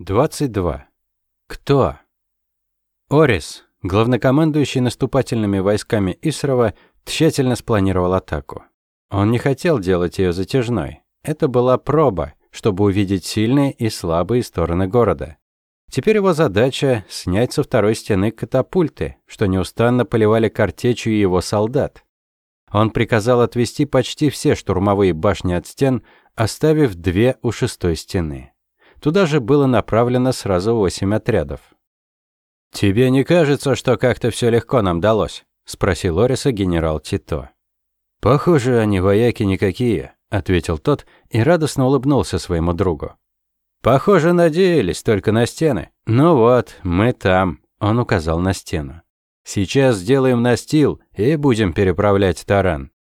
22. Кто? Орис, главнокомандующий наступательными войсками Исрова, тщательно спланировал атаку. Он не хотел делать ее затяжной. Это была проба, чтобы увидеть сильные и слабые стороны города. Теперь его задача – снять со второй стены катапульты, что неустанно поливали картечью его солдат. Он приказал отвести почти все штурмовые башни от стен, оставив две у шестой стены. Туда же было направлено сразу восемь отрядов. «Тебе не кажется, что как-то все легко нам далось?» – спросил Ориса генерал Тито. «Похоже, они вояки никакие», – ответил тот и радостно улыбнулся своему другу. «Похоже, надеялись только на стены. Ну вот, мы там», – он указал на стену. «Сейчас сделаем настил и будем переправлять таран».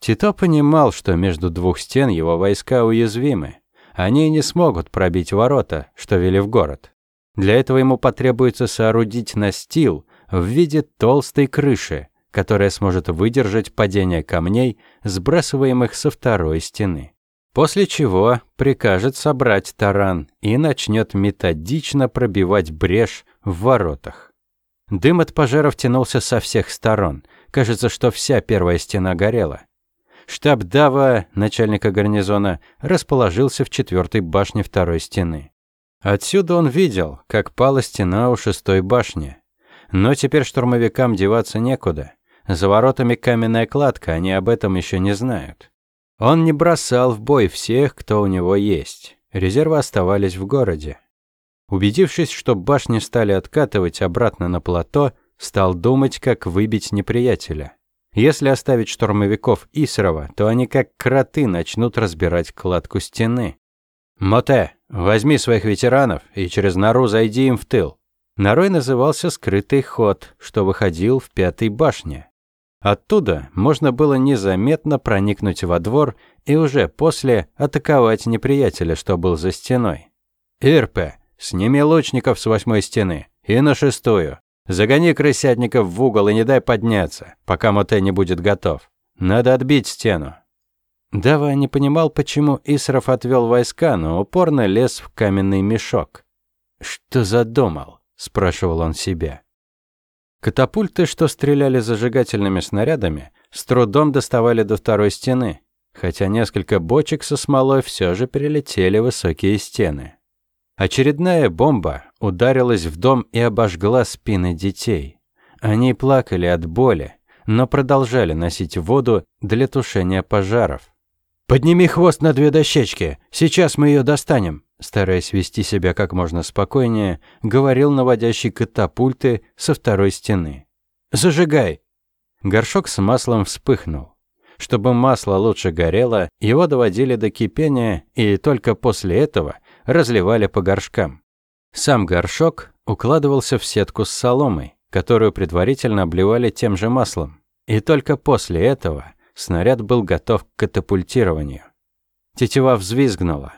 Тито понимал, что между двух стен его войска уязвимы. Они не смогут пробить ворота, что вели в город. Для этого ему потребуется соорудить настил в виде толстой крыши, которая сможет выдержать падение камней, сбрасываемых со второй стены. После чего прикажет собрать таран и начнет методично пробивать брешь в воротах. Дым от пожаров тянулся со всех сторон. Кажется, что вся первая стена горела. Штаб Дава, начальника гарнизона, расположился в четвертой башне второй стены. Отсюда он видел, как пала стена у шестой башни. Но теперь штурмовикам деваться некуда. За воротами каменная кладка, они об этом еще не знают. Он не бросал в бой всех, кто у него есть. Резервы оставались в городе. Убедившись, что башни стали откатывать обратно на плато, стал думать, как выбить неприятеля. Если оставить штурмовиков Исрова, то они как кроты начнут разбирать кладку стены. «Моте, возьми своих ветеранов и через нору зайди им в тыл». Норой назывался «скрытый ход», что выходил в пятой башне. Оттуда можно было незаметно проникнуть во двор и уже после атаковать неприятеля, что был за стеной. «Ирпе, сними лучников с восьмой стены и на шестую. Загони крысятников в угол и не дай подняться, пока Моте не будет готов. Надо отбить стену». Дава не понимал, почему Исров отвел войска, но упорно лез в каменный мешок. «Что задумал?» – спрашивал он себя. Катапульты, что стреляли зажигательными снарядами, с трудом доставали до второй стены, хотя несколько бочек со смолой все же перелетели высокие стены. Очередная бомба ударилась в дом и обожгла спины детей. Они плакали от боли, но продолжали носить воду для тушения пожаров. «Подними хвост на две дощечки, сейчас мы ее достанем», стараясь вести себя как можно спокойнее, говорил наводящий катапульты со второй стены. «Зажигай!» Горшок с маслом вспыхнул. Чтобы масло лучше горело, его доводили до кипения и только после этого разливали по горшкам. Сам горшок укладывался в сетку с соломой, которую предварительно обливали тем же маслом. И только после этого снаряд был готов к катапультированию. Тетива взвизгнула.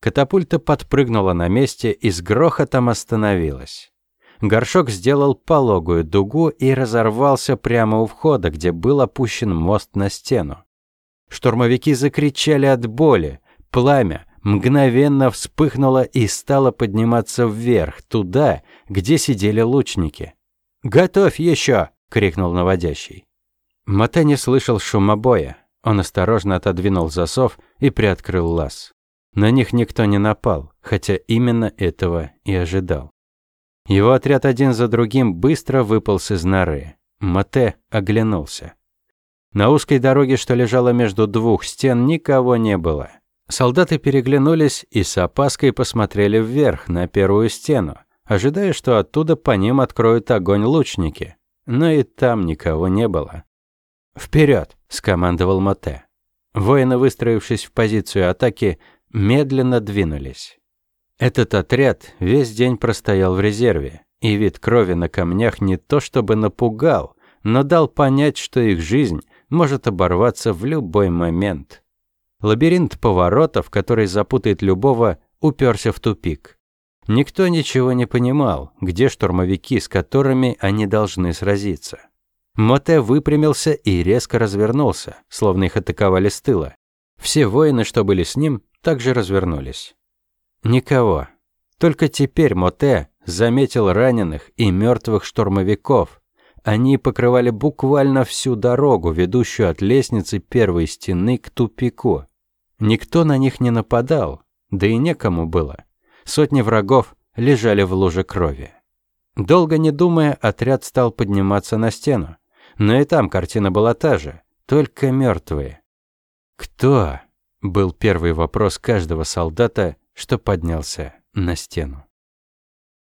Катапульта подпрыгнула на месте и с грохотом остановилась. Горшок сделал пологую дугу и разорвался прямо у входа, где был опущен мост на стену. Штурмовики закричали от боли. Пламя мгновенно вспыхнуло и стало подниматься вверх, туда, где сидели лучники. «Готовь еще!» — крикнул наводящий. Мате не слышал шума боя. Он осторожно отодвинул засов и приоткрыл лаз. На них никто не напал, хотя именно этого и ожидал. Его отряд один за другим быстро выполз из норы. Мате оглянулся. На узкой дороге, что лежала между двух стен, никого не было. Солдаты переглянулись и с опаской посмотрели вверх, на первую стену, ожидая, что оттуда по ним откроют огонь лучники. Но и там никого не было. «Вперед!» – скомандовал Мате. Воины, выстроившись в позицию атаки, медленно двинулись. Этот отряд весь день простоял в резерве, и вид крови на камнях не то чтобы напугал, но дал понять, что их жизнь может оборваться в любой момент. Лабиринт поворотов, который запутает любого, уперся в тупик. Никто ничего не понимал, где штурмовики, с которыми они должны сразиться. Моте выпрямился и резко развернулся, словно их атаковали с тыла. Все воины, что были с ним, также развернулись. Никого. Только теперь Моте заметил раненых и мертвых штурмовиков. Они покрывали буквально всю дорогу, ведущую от лестницы первой стены к тупику. Никто на них не нападал, да и некому было. Сотни врагов лежали в луже крови. Долго не думая, отряд стал подниматься на стену. Но и там картина была та же, только мертвые. «Кто?» – был первый вопрос каждого солдата, что поднялся на стену.